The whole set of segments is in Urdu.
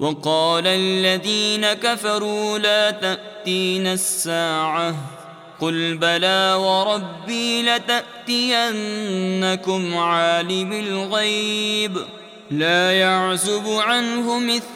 وقال الذين كفروا لا تأتين الساعة قل بلى وربي لتأتينكم عالم الغيب لا يعزب عنه مثل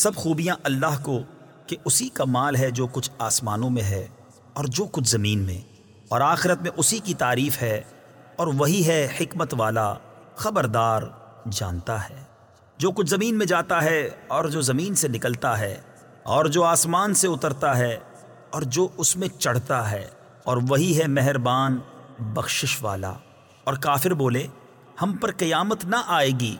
سب خوبیاں اللہ کو کہ اسی کا مال ہے جو کچھ آسمانوں میں ہے اور جو کچھ زمین میں، اور آخرت میں اسی کی تعریف ہے، اور وہی ہے حکمت والا، خبردار، جانتا ہے۔ جو کچھ زمین میں جاتا ہے، اور جو زمین سے نکلتا ہے، اور جو آسمان سے اترتا ہے، اور جو اس میں چڑھتا ہے، اور وہی ہے مہربان بخشش والا۔ اور کافر بولے، ہم پر قیامت نہ آئے گی۔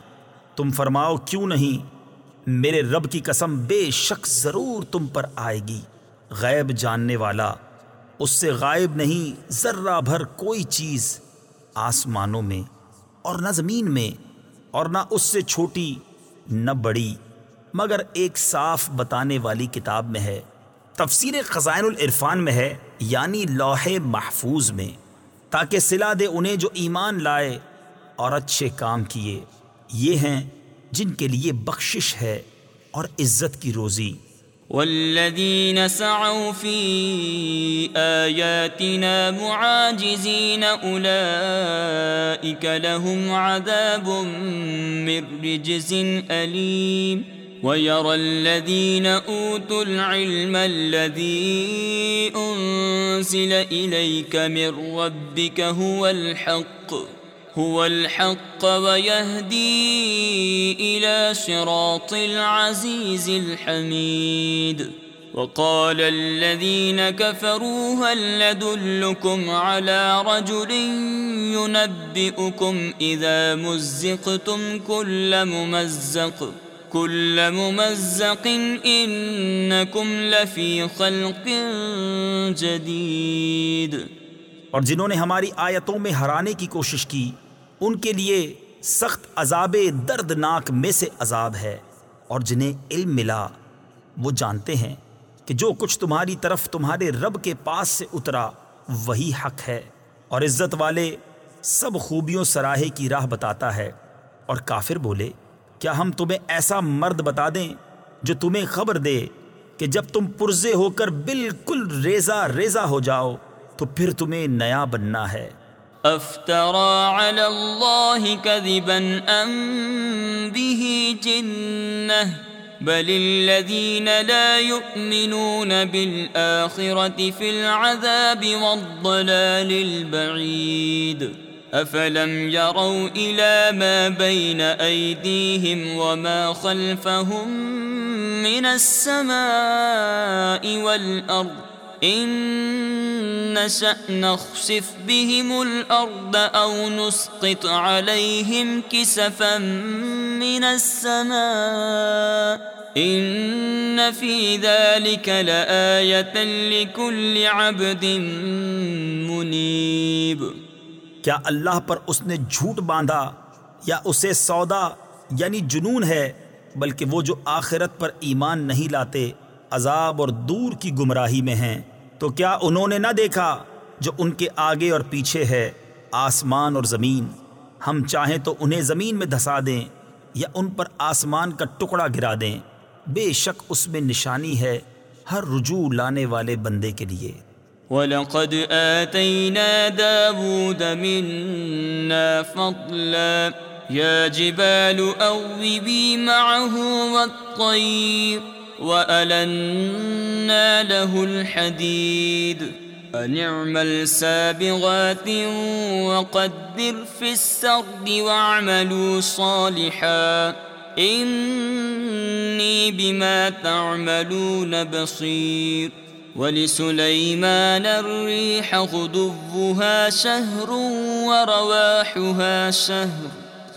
تم فرماؤ، کیوں نہیں؟ میرے رب کی قسم بے شک ضرور تم پر آئے گی۔ غیب جاننے والا، اس سے غائب نہیں، ذرہ بھر کوئی چیز آسمانوں میں اور نہ زمین میں اور نہ اس سے چھوٹی، نہ بڑی، مگر ایک صاف بتانے والی کتاب میں ہے۔ تفسیر خزائن العرفان میں ہے یعنی لوح محفوظ میں، تاکہ سلا دے انہیں جو ایمان لائے اور اچھے کام کیے۔ یہ ہیں جن کے لیے بخشش ہے اور عزت کی روزی۔ والذین سعوا فی آیاتنا معاجزین، اولئیک لهم عذاب من رجز علیم۔ ويرى الذين أوتوا العلم الذي أنزل إليك من ربك هو الحق۔ هو الحق ويهدي إلى صراط العزيز الحميد. وقال الذين كفروا هل ندلكم على رجل ينبئكم إذا مزقتم كل ممزق؟ كل ممزق إنكم لفي خلق جديد. اور جنہوں نے ہماری آیتوں میں ہرانے کی کوشش کی ان کے لیے سخت عذاب دردناک میں سے عذاب ہے اور جنہیں علم ملا۔ وہ جانتے ہیں کہ جو کچھ تمہاری طرف تمہارے رب کے پاس سے اترا، وہی حق ہے اور عزت والے سب خوبیوں سراہے کی راہ بتاتا ہے۔ اور کافر بولے، کیا ہم تمہیں ایسا مرد بتا دیں جو تمہیں خبر دے کہ جب تم پرزے ہو کر بالکل ریزہ ریزہ ہو جاؤ، تو پھر تمہیں نیا بننا ہے؟ افترى على الله كذبا ام به جنه بل الذين لا يؤمنون بالآخرة في العذاب والضلال البعيد. افلم يروا الى ما بين ايديهم وما خلفهم من السماء والارض ان نشأ نخسف بهم الارض او نسقط عليهم كسفا من السماء ان في ذلك لآية لكل عبد منيب۔ کیا اللہ پر اس نے جھوٹ باندھا یا اسے سودا یعنی جنون ہے بلکہ وہ جو آخرت پر ایمان نہیں لاتے عذاب اور دور کی گمراہی میں ہیں، تو کیا انہوں نے نہ دیکھا جو ان کے آگے اور پیچھے ہے، آسمان اور زمین؟ ہم چاہیں تو انہیں زمین میں دھسا دیں یا ان پر آسمان کا ٹکڑا گرا دیں۔ بے شک اس میں نشانی ہے ہر رجوع لانے والے بندے کے لیے۔ وَلَقَدْ آتَيْنَا دَاوُودَ مِنَّا فَضْلًا۔ يَا جِبَالُ أَوِّبِي مَعَهُ وَالطَّيْرِ۔ وَأَلَنَّا لَهُ الْحَدِيدِ أَنِ اعْمَلْ سَابِغَاتٍ وَقَدِّرْ فِي السَّرْدِ وَاعْمَلُوا صَالِحًا إِنِّي بِمَا تَعْمَلُونَ بَصِيرٌ ولسليمان الريح غدوها شهر ورواحها شهر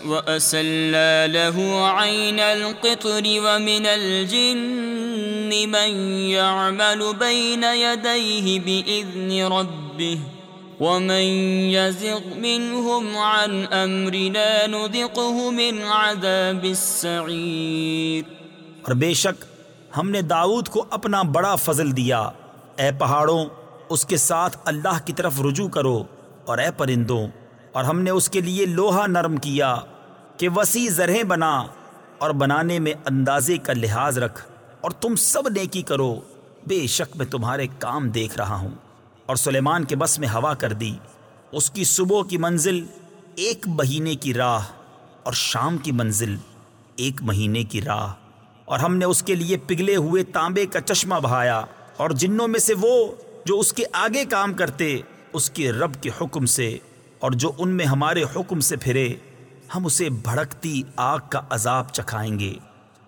وأسلى له عين القطر ومن الجن من يعمل بين يديه بإذن ربه ومن يزغ منهم عن أمرنا نذقه من عذاب السعير اور بے شک ہم نے داؤد کو اپنا بڑا فضل دیا۔ اے پہاڑوں، اس کے ساتھ اللہ کی طرف رجوع کرو اور اے پرندوں، اور ہم نے اس کے لیے لوہا نرم کیا کہ وسیع زرہیں بنا اور بنانے میں اندازے کا لحاظ رکھ۔ اور تم سب نیکی کرو۔ بے شک میں تمہارے کام دیکھ رہا ہوں۔ اور سلیمان کے بس میں ہوا کر دی۔ اس کی صبح کی منزل ایک مہینے کی راہ اور شام کی منزل ایک مہینے کی راہ۔ اور ہم نے اس کے لیے پگھلے ہوئے تانبے کا چشمہ بہایا۔ اور جنوں میں سے وہ جو اس کے آگے کام کرتے، اس کے رب کے حکم سے۔ اور جو ان میں ہمارے حکم سے پھرے، ہم اسے بھڑکتی آگ کا عذاب چکھائیں گے۔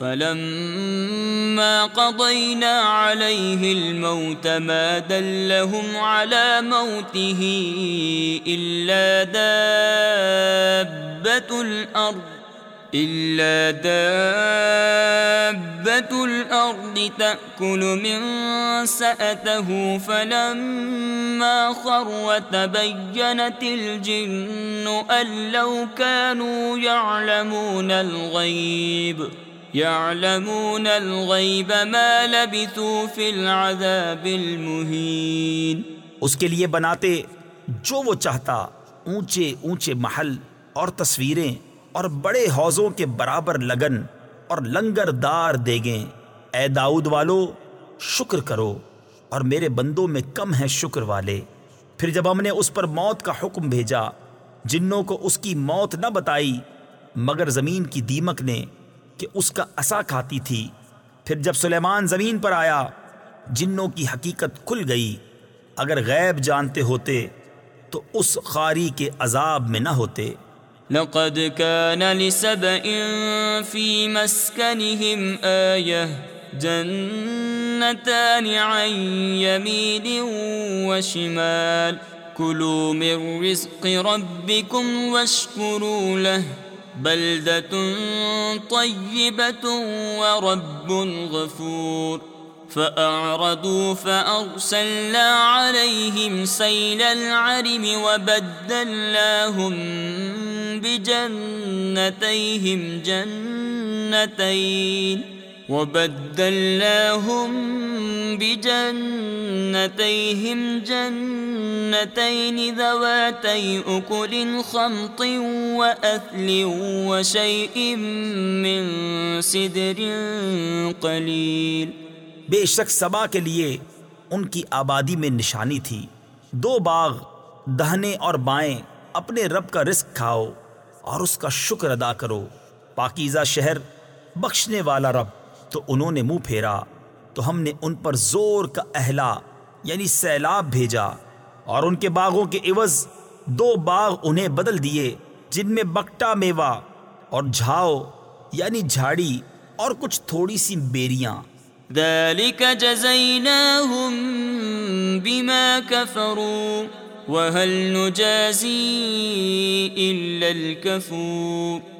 فلما قضينا عليه الموت ما دلهم على موته إلا دابة الأرض، إلا دابة الأرض تأكل من سأته. فلما خر وتبينت الجن أن لو كانوا يعلمون الغيب. يعلمون الغيب ما لبثوا في العذاب المهين. اس کے لیے بناتے جو وہ چاہتا، اونچے اونچے محل اور تصویریں اور بڑے حوضوں کے برابر لگن اور لنگر دار دیگیں۔ اے داؤد والو، شکر کرو اور میرے بندوں میں کم ہیں شکر والے۔ پھر جب ہم نے اس پر موت کا حکم بھیجا، جنوں کو اس کی موت نہ بتائی، مگر زمین کی دیمک نے کہ اس کا عصا کھاتی تھی۔ پھر جب سلیمان زمین پر آیا، جنوں کی حقیقت کھل گئی۔ اگر غیب جانتے ہوتے، تو اس خاری کے عذاب میں نہ ہوتے۔ لقد كان لسبإ في مسكنهم آية، جنتان عن يمين وشمال. كلوا من رزق ربكم واشكروا له. بلدة طيبة ورب غفور. فأعرضوا فأرسلنا عليهم سيل العرم وبدلناهم بجنتيهم جنتين. وبدلناهم بجنتيهم جنتين ذواتي أكل خمط وأثل وشيء من سدر قليل. بے شک سبا کے لیے ان کی آبادی میں نشانی تھی۔ دو باغ، دہنے اور بائیں، اپنے رب کا رزق کھاؤ اور اس کا شکر ادا کرو۔ پاکیزہ شہر بخشنے والا رب۔ تو انہوں نے منہ پھیرا تو ہم نے ان پر زور کا اہلا یعنی سیلاب بھیجا اور ان کے باغوں کے عوض دو باغ انہیں بدل دیے، جن میں بکٹا میوہ اور جھاؤ یعنی جھاڑی اور کچھ تھوڑی سی بیریاں۔ ذلك جزيناهم بما كفروا وهل نجازي إلا الكفور۔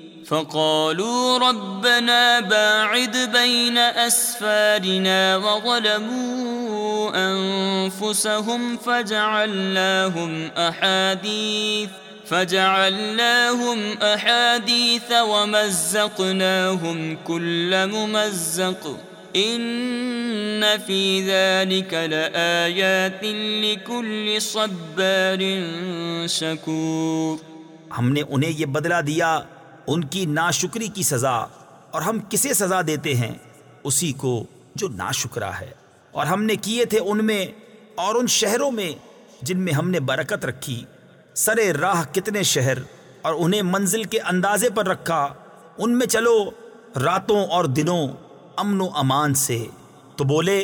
فقالوا ربنا باعد بين أسفارنا وظلموا أنفسهم فجعلناهم أحاديث فجعلناهم أحاديث ومزقناهم كل ممزق إن في ذلك لآيات لكل صبار شكور ہم نے انہیں یہ بدلہ دیا ان کی ناشکری کی سزا، اور ہم کسے سزا دیتے ہیں؟ اسی کو جو ناشکرا ہے۔ اور ہم نے کیے تھے ان میں اور ان شہروں میں جن میں ہم نے برکت رکھی۔ سرے راہ کتنے شہر اور انہیں منزل کے اندازے پر رکھا۔ ان میں چلو، راتوں اور دنوں امن و امان سے۔ تو بولے،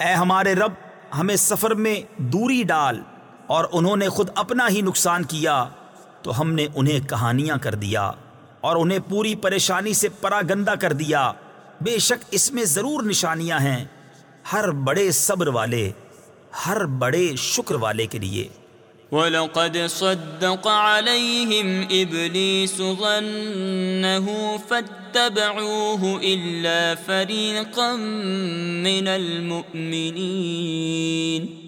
اے ہمارے رب، ہمیں سفر میں دوری ڈال۔ اور انہوں نے خود اپنا ہی نقصان کیا۔ تو ہم نے انہیں کہانیاں کر دیا۔ اور انہیں پوری پریشانی سے پرا گندہ کر دیا۔ بے شک اس میں ضرور نشانیاں ہیں، ہر بڑے صبر والے، ہر بڑے شکر والے کے لیے۔ وَلَقَدْ صَدَّقَ عَلَيْهِمْ إِبْلِيسُ ظَنَّهُ فَاتَّبَعُوهُ إِلَّا فَرِيقًا مِّنَ الْمُؤْمِنِينَ۔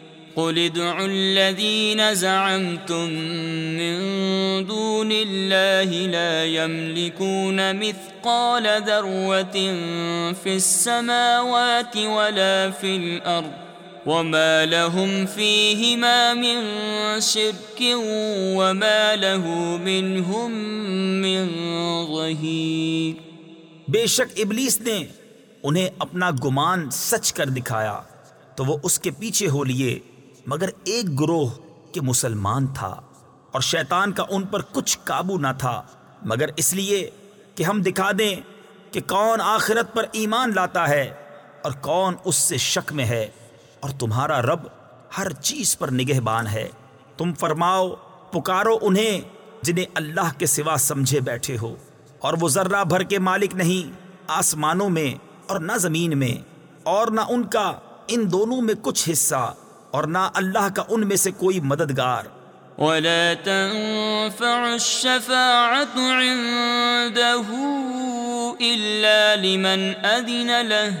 قل ادعوا الذين زعمتم من دون الله لا يملكون مثقال ذروة في السماوات ولا في الأرض وما لهم فيهما من شرك وما له منهم من ظهير بے شک ابلیس نے انہیں اپنا گمان سچ کر دکھایا تو وہ اس کے پیچھے ہو لیے مگر ایک گروہ کے مسلمان تھا اور شیطان کا ان پر کچھ قابو نہ تھا، مگر اس لیے کہ ہم دکھا دیں کہ کون آخرت پر ایمان لاتا ہے اور کون اس سے شک میں ہے اور تمہارا رب ہر چیز پر نگہبان ہے۔ تم فرماؤ، پکارو انہیں جنہیں اللہ کے سوا سمجھے بیٹھے ہو، اور وہ ذرہ بھر کے مالک نہیں، آسمانوں میں اور نہ زمین میں، اور نہ ان کا، ان دونوں میں کچھ حصہ۔ اور نہ اللہ کا ان میں سے کوئی مددگار۔ ولا تنفع الشفاعة عنده إلا لمن أذن له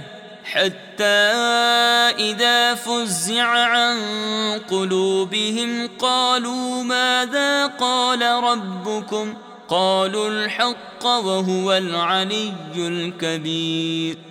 حتى إذا فزع عن قلوبهم قالوا ماذا قال ربكم؟ قالوا الحق وهو العلي الكبير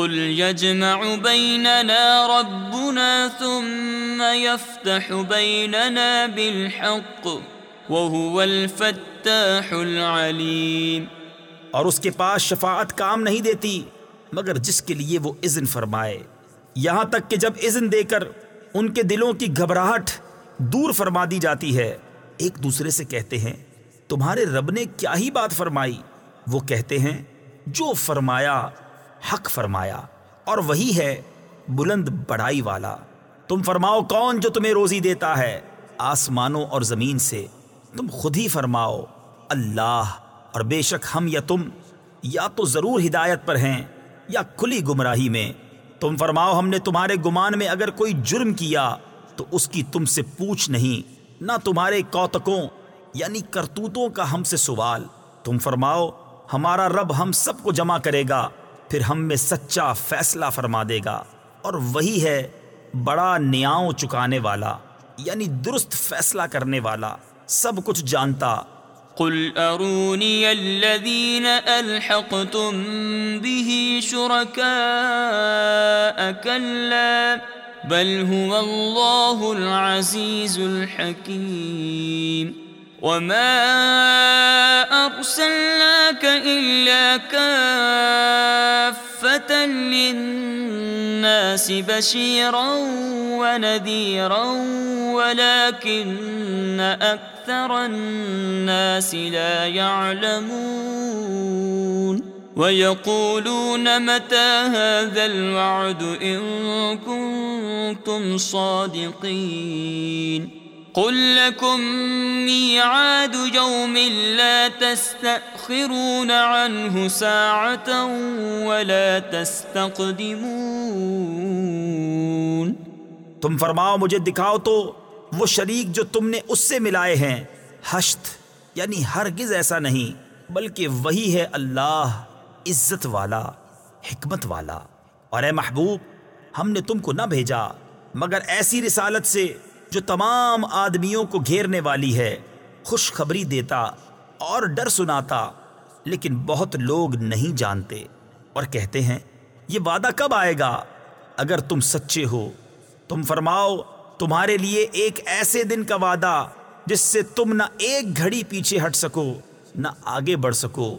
قل يجمع بيننا ربنا ثم يفتح بيننا بالحق وهو الفتاح العليم۔ اور اس کے پاس شفاعت کام نہیں دیتی، مگر جس کے لیے وہ اذن فرمائے۔ یہاں تک کہ جب اذن دے کر ان کے دلوں کی گھبراہٹ دور فرما دی جاتی ہے، ایک دوسرے سے کہتے ہیں، تمہارے رب نے کیا ہی بات فرمائی؟ وہ کہتے ہیں، جو فرمایا حق فرمایا اور وہی ہے بلند بڑائی والا۔ تم فرماؤ کون جو تمہیں روزی دیتا ہے؟ آسمانوں اور زمین سے۔ تم خود ہی فرماؤ، اللہ۔ اور بے شک ہم یا تم یا تو ضرور ہدایت پر ہیں یا کھلی گمراہی میں۔ تم فرماؤ، ہم نے تمہارے گمان میں اگر کوئی جرم کیا تو اس کی تم سے پوچھ نہیں، نہ تمہارے کوتکوں یعنی کرتوتوں کا ہم سے سوال۔ تم فرماؤ، ہمارا رب ہم سب کو جمع کرے گا۔ پھر ہم میں سچا فیصلہ فرما دے گا۔ اور وہی ہے بڑا نیاؤں چکانے والا یعنی درست فیصلہ کرنے والا، سب کچھ جانتا۔ قل اروني الذين الحقتم به شركاء كلا بل هو الله العزيز الحكيم۔ وما ارسلناك الا كافه للناس بشيرا ونذيرا ولكن اكثر الناس لا يعلمون ويقولون متى هذا الوعد ان كنتم صادقين قل لكم ميعاد يوم لا تستأخرون عنه ساعة ولا تستقدمون تم فرماؤ، مجھے دکھاؤ تو وہ شریک جو تم نے اس سے ملائے ہیں، ہشت یعنی ہرگز ایسا نہیں، بلکہ وہی ہے اللہ، عزت والا، حکمت والا۔ اور اے محبوب، ہم نے تم کو نہ بھیجا، مگر ایسی رسالت سے جو تمام آدمیوں کو گھیرنے والی ہے، خوشخبری دیتا اور ڈر سناتا، لیکن بہت لوگ نہیں جانتے۔ اور کہتے ہیں، یہ وعدہ کب آئے گا؟ اگر تم سچے ہو، تم فرماؤ، تمہارے لیے ایک ایسے دن کا وعدہ، جس سے تم نہ ایک گھڑی پیچھے ہٹ سکو، نہ آگے بڑھ سکو۔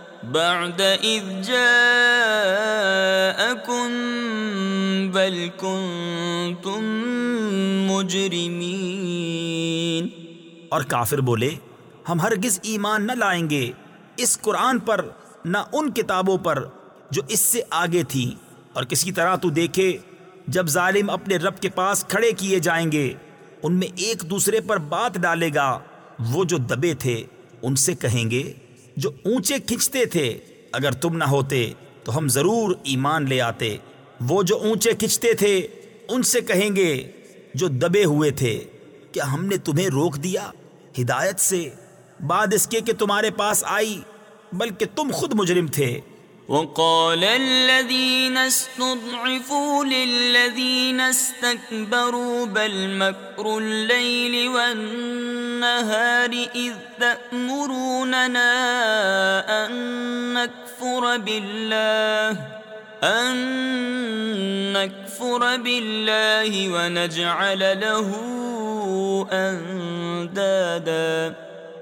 بعد اذ جاءكم بل كنتم مجرمين اور کافر بولے، ہم ہرگز ایمان نہ لائیں گے۔ اس قرآن پر، نہ ان کتابوں پر جو اس سے آگے تھی۔ اور کسی طرح تو دیکھے، جب ظالم اپنے رب کے پاس کھڑے کیے جائیں گے، ان میں ایک دوسرے پر بات ڈالے گا۔ وہ جو دبے تھے، ان سے کہیں گے جو اونچے کھنچتے تھے، اگر تم نہ ہوتے تو ہم ضرور ایمان لے آتے۔ وہ جو اونچے کھنچتے تھے، ان سے کہیں گے جو دبے ہوئے تھے کیا ہم نے تمہیں روک دیا ہدایت سے۔ بعد اس کے کہ تمہارے پاس آئی، بلکہ تم خود مجرم تھے۔ وقال الذين استضعفوا للذين استكبروا بل مكر الليل والنهار إذ تأمروننا أن نكفر بالله، أن نكفر بالله ونجعل له أندادا.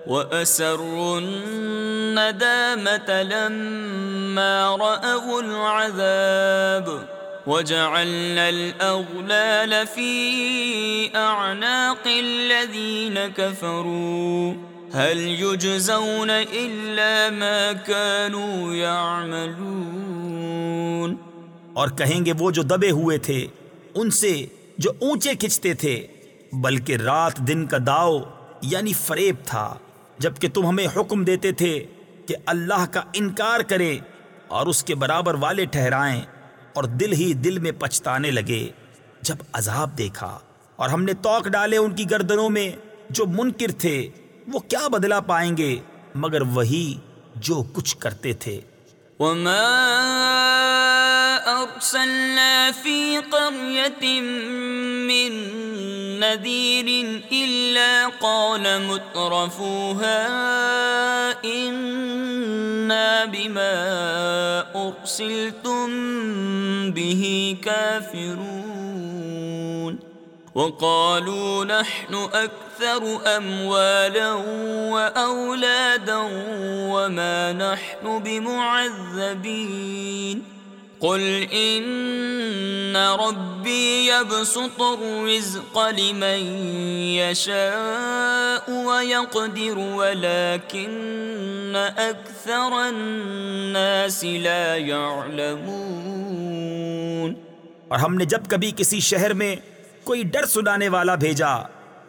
وأسروا الندامة لما رأوا العذاب وجعلنا الأغلال في أعناق الذين كفروا هل يجزون إلا ما كانوا يعملون اور کہیں گے وہ جو دبے ہوئے تھے، ان سے جو اونچے کھچتے تھے، بلکہ رات دن کا داؤ یعنی فریب تھا۔ جبکہ تم ہمیں حکم دیتے تھے کہ اللہ کا انکار کرے اور اس کے برابر والے ٹھہرائیں اور دل ہی دل میں پچھتانے لگے، جب عذاب دیکھا اور ہم نے توق ڈالے ان کی گردنوں میں جو منکر تھے، وہ کیا بدلا پائیں گے؟ مگر وہی جو کچھ کرتے تھے۔ وما أرسلنا في قرية من نذير إلا قال مترفوها إنا بما أرسلتم به كافرون وقالوا نحن أكثر أموالا وأولادا وما نحن بمعذبين. قل إن ربي يبسط الرزق لمن يشاء ويقدر، ولكن أكثر الناس لا يعلمون. اور ہم نے جب کبھی کسی شہر میں کوئی ڈر سنانے والا بھیجا۔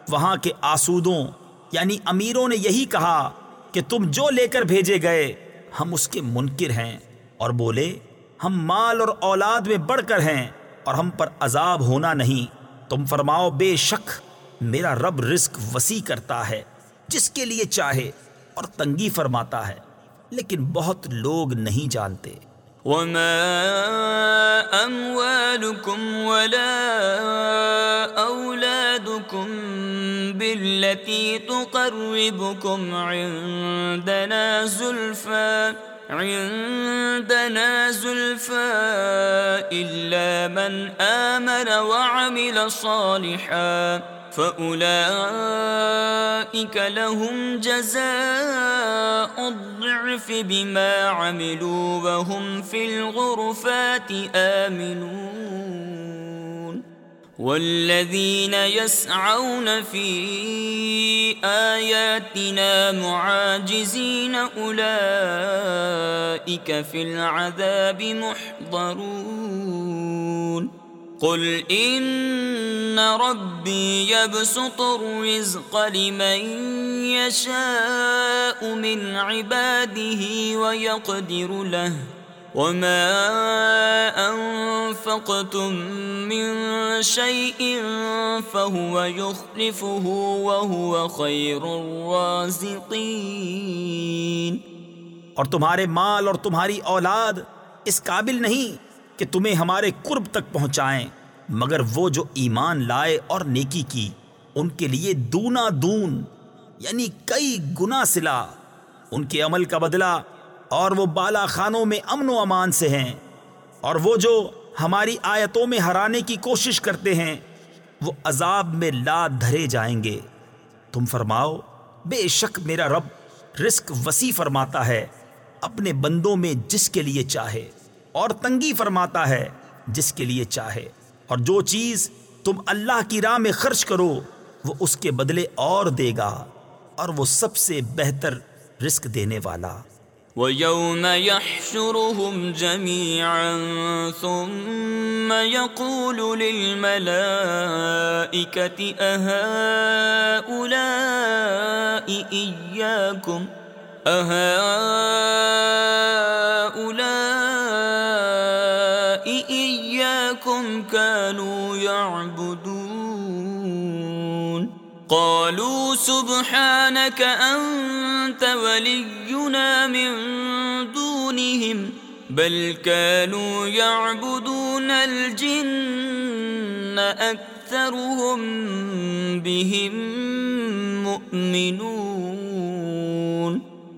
وہاں کے آسودوں یعنی امیروں نے یہی کہا کہ تم جو لے کر بھیجے گئے، ہم اس کے منکر ہیں۔ اور بولے، ہم مال اور اولاد میں بڑھ کر ہیں اور ہم پر عذاب ہونا نہیں۔ تم فرماؤ، بے شک میرا رب رزق وسیع کرتا ہے، جس کے لیے چاہے اور تنگی فرماتا ہے، لیکن بہت لوگ نہیں جانتے۔ وما أموالكم ولا أولادكم بالتي تقربكم عندنا زلفى عندنا زلفى إلا من آمن وعمل صالحا فأولئك لهم جزاء الضعف بما عملوا وهم في الغرفات آمنون والذين يسعون في آياتنا معاجزين أولئك في العذاب محضرون قل ان ربي يبسط الرزق لمن يشاء من عباده ويقدر له وما انفقتم من شيء فهو يخلفه وهو خير الرازقين اور تمہارے مال اور تمہاری اولاد اس قابل نہیں کہ تمہیں ہمارے قرب تک پہنچائیں۔ مگر وہ جو ایمان لائے اور نیکی کی، ان کے لیے دونا دون یعنی کئی گنا سلا۔ ان کے عمل کا بدلہ اور وہ بالا خانوں میں امن و امان سے ہیں۔ اور وہ جو ہماری آیتوں میں ہرانے کی کوشش کرتے ہیں، وہ عذاب میں لاد دھرے جائیں گے۔ تم فرماؤ، بے شک میرا رب رزق وسیع فرماتا ہے، اپنے بندوں میں جس کے لیے چاہے۔ اور تنگی فرماتا ہے جس کے لیے چاہے۔ اور جو چیز تم اللہ کی راہ میں خرچ کرو، وہ اس کے بدلے اور دے گا، اور وہ سب سے بہتر رزق دینے والا۔ وَيَوْمَ يَحْشُرُهُمْ جَمِيعًا ثُمَّ يَقُولُ لِلْمَلَائِكَةِ أَهَٰؤُلَاءِ إِيَّاكُمْ؟ أَهَٰؤُلَاءِ كَانُوا يَعْبُدُونَ قالوا سبحانك أنت ولينا من دونهم بل كانوا يعبدون الجن أكثرهم بهم مؤمنون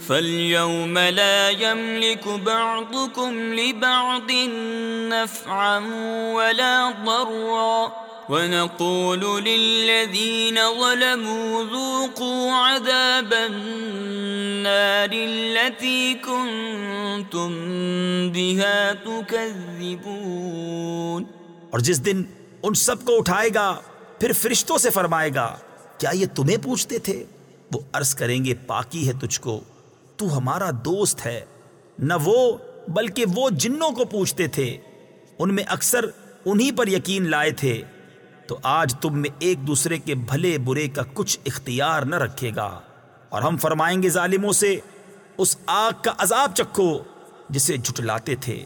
فاليوم لا يملك بعضكم لبعض نفعا ولا ضرا ونقول للذين ظلموا ذوقوا عذاب النار التي كنتم بها تكذبون اور جس دن ان سب کو اٹھائے گا، پھر فرشتوں سے فرمائے گا، کیا یہ تمہیں پوچھتے تھے؟ وہ عرض کریں گے، پاکی ہے تجھ کو۔ تو ہمارا دوست ہے۔ نہ وہ، بلکہ وہ جنوں کو پوچھتے تھے۔ ان میں اکثر انہی پر یقین لائے تھے۔ تو آج تم میں ایک دوسرے کے بھلے برے کا کچھ اختیار نہ رکھے گا۔ اور ہم فرمائیں گے ظالموں سے، اس آگ کا عذاب چکھو جسے جھٹلاتے تھے۔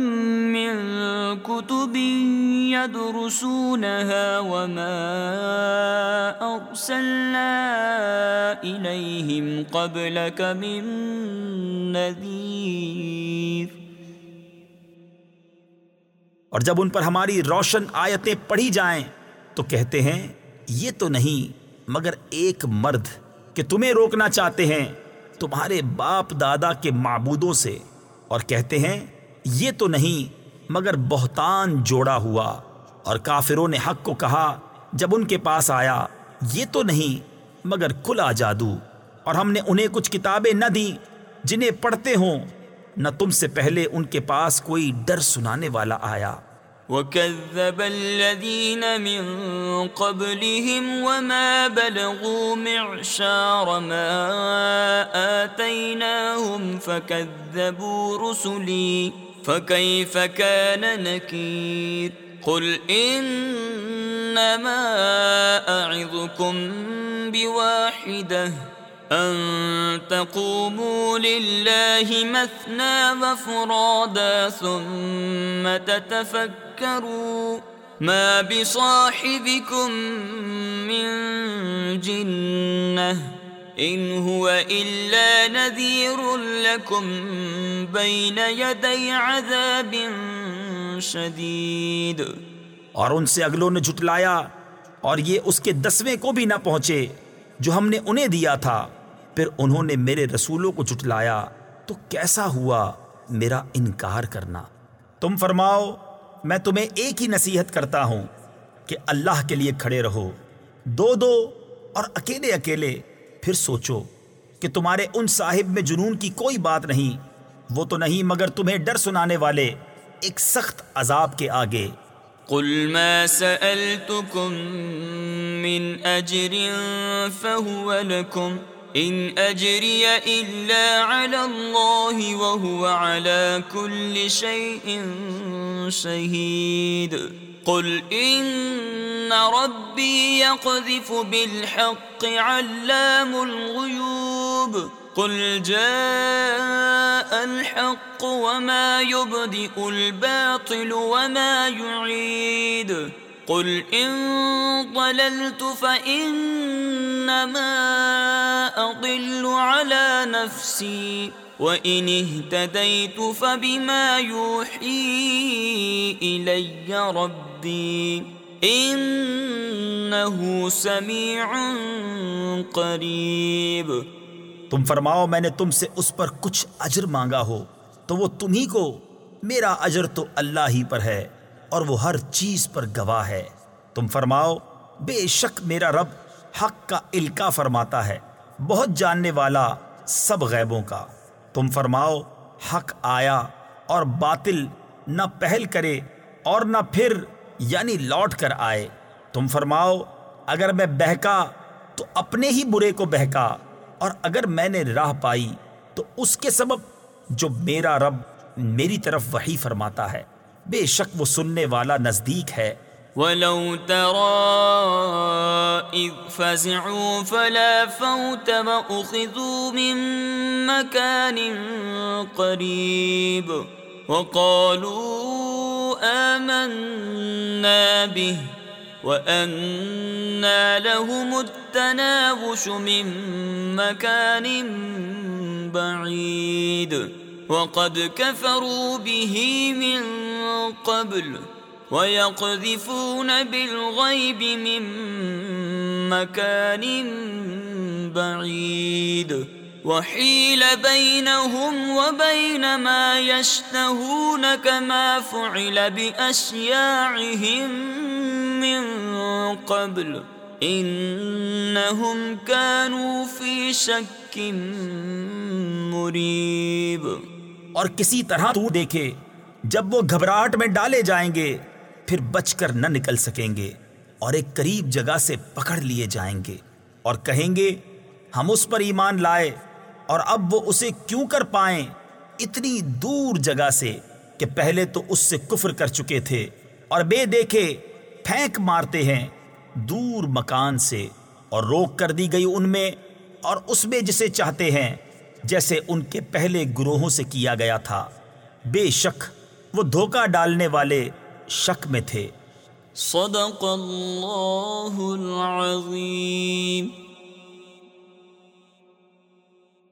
يدرسونها وما أرسلنا إليهم قبلك من نذير۔ اور جب ان پر ہماری روشن آیتیں پڑھی جائیں تو کہتے ہیں، یہ تو نہیں، مگر ایک مرد کہ تمہیں روکنا چاہتے ہیں، تمہارے باپ دادا کے معبودوں سے۔ اور کہتے ہیں، یہ تو نہیں مگر بہتان جوڑا ہوا اور کافروں نے حق کو کہا، جب ان کے پاس آیا، یہ تو نہیں، مگر کھلا جادو، اور ہم نے انہیں کچھ کتابیں نہ دیں، جنہیں پڑھتے ہوں۔ نہ تم سے پہلے ان کے پاس کوئی ڈر سنانے والا آیا۔ وكذب الذين من قبلهم وما بلغوا معشار ما آتيناهم فكذبوا رسلي فكيف كان نكير؟ قل إنما أعظكم بواحدة، أن تقوموا لله مثنى وفرادا ثم تتفكروا ما بصاحبكم من جنة. إن هو إلا نذير لكم بين يدي عذاب شديد. اور ان سے اگلوں نے جھٹلایا اور یہ اس کے دسویں کو بھی نہ پہنچے جو ہم نے انہیں دیا تھا۔ پھر انہوں نے میرے رسولوں کو جھٹلایا۔ تو کیسا ہوا میرا انکار کرنا؟ تم فرماؤ، میں تمہیں ایک ہی نصیحت کرتا ہوں کہ اللہ کے لیے کھڑے رہو۔ دو دو اور اکیلے اکیلے۔ پھر سوچو کہ تمہارے ان صاحب میں جنون کی کوئی بات نہیں، وہ تو نہیں مگر تمہیں ڈر سنانے والے ایک سخت عذاب کے آگے۔ قل ما سألتكم من أجر فهو لكم إن أجري إلا على الله وهو على كل شيء شهيد۔ قل إن ربي يقذف بالحق علام الغيوب قل جاء الحق وما يبدئ الباطل وما يعيد قل إن ضللت فإنما أضل على نفسي وإن اهتديت فبما يوحي إلي ربي إنه سميع قريب تم فرماؤ، میں نے تم سے اس پر کچھ اجر مانگا ہو، تو وہ تمہیں کو، میرا اجر تو اللہ ہی پر ہے، اور وہ ہر چیز پر گواہ ہے۔ تم فرماؤ، بے شک میرا رب حق کا الکا فرماتا ہے، بہت جاننے والا سب غیبوں کا۔ تم فرماؤ، حق آیا اور باطل نہ پہل کرے اور نہ پھر یعنی لوٹ کر آئے۔ تم فرماؤ، اگر میں بہکا تو اپنے ہی برے کو بہکا، اور اگر میں نے راہ پائی تو اس کے سبب جو میرا رب میری طرف وحی فرماتا ہے۔ بے شک وہ سننے والا نزدیک ہے۔ ولو ترى إذ فزعوا فلا فوت وأخذوا من مكان قريب وقالوا آمنا به وأنا لهم التناوش من مكان بعيد وقد كفروا به من قبل ويقذفون بالغيب من مكان بعيد وحيل بينهم وبين ما يشتهون كما فعل بأشياعهم من قبل إنهم كانوا في شك مريب اور کسی طرح تو دیکھے، جب وہ گھبراہٹ میں ڈالے جائیں گے پھر بچ کر نہ نکل سکیں گے اور ایک قریب جگہ سے پکڑ لیے جائیں گے اور کہیں گے، ہم اس پر ایمان لائے اور اب وہ اسے کیوں کر پائیں؟ اتنی دور جگہ سے کہ پہلے تو اس سے کفر کر چکے تھے اور بے دیکھے پھینک مارتے ہیں دور مکان سے اور روک کر دی گئی ان میں اور اس میں جسے چاہتے ہیں، جیسے ان کے پہلے گروہوں سے کیا گیا تھا۔ بے شک وہ دھوکہ ڈالنے والے شک میں تھے۔ صدق اللہ العظیم۔